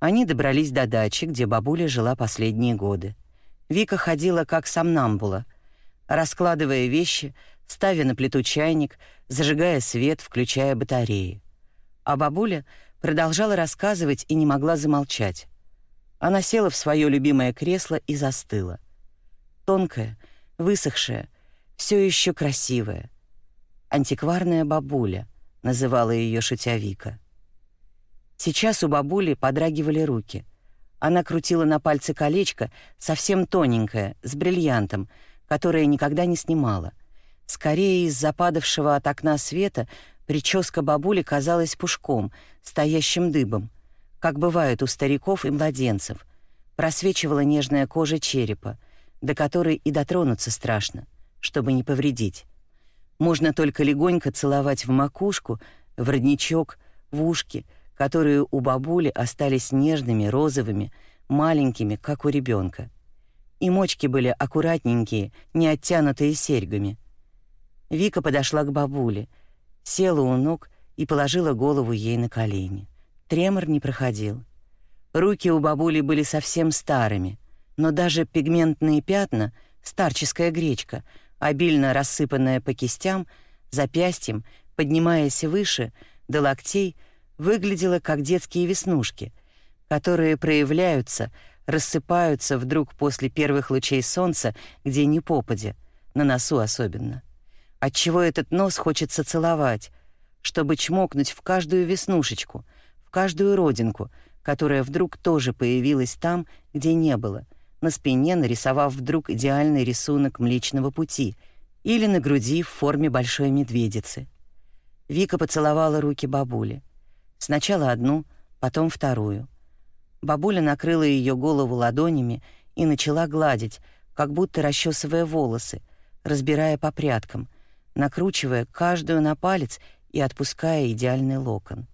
Они добрались до дачи, где бабуля жила последние годы. Вика ходила как сомнамбула, раскладывая вещи, ставя на плиту чайник, зажигая свет, включая батареи. А бабуля продолжала рассказывать и не могла замолчать. Она села в свое любимое кресло и застыла. Тонкая, высохшая, все еще красивая. Антикварная бабуля, называла ее шутя Вика. Сейчас у бабули подрагивали руки. Она крутила на пальце колечко, совсем тоненькое, с бриллиантом, которое никогда не снимала. Скорее из западавшего от окна света прическа бабули казалась пушком, стоящим дыбом, как бывает у стариков и младенцев. Просвечивала нежная кожа черепа, до которой и дотронуться страшно, чтобы не повредить. Можно только легонько целовать в макушку, в родничок, в ушки — которые у бабули остались нежными, розовыми, маленькими, как у ребенка. И мочки были аккуратненькие, не оттянутые серьгами. Вика подошла к бабуле, села у ног и положила голову ей на колени. Тремор не проходил. Руки у бабули были совсем старыми, но даже пигментные пятна, старческая гречка, обильно рассыпанная по кистям, запястьям, поднимаясь выше, до локтей — выглядела как детские веснушки, которые проявляются, рассыпаются вдруг после первых лучей солнца, где ни попадя, на носу особенно. Отчего этот нос хочется целовать, чтобы чмокнуть в каждую веснушечку, в каждую родинку, которая вдруг тоже появилась там, где не было, на спине нарисовав вдруг идеальный рисунок Млечного Пути или на груди в форме большой медведицы. Вика поцеловала руки бабули. Сначала одну, потом вторую. Бабуля накрыла ее голову ладонями и начала гладить, как будто расчесывая волосы, разбирая по прядкам, накручивая каждую на палец и отпуская идеальный локон.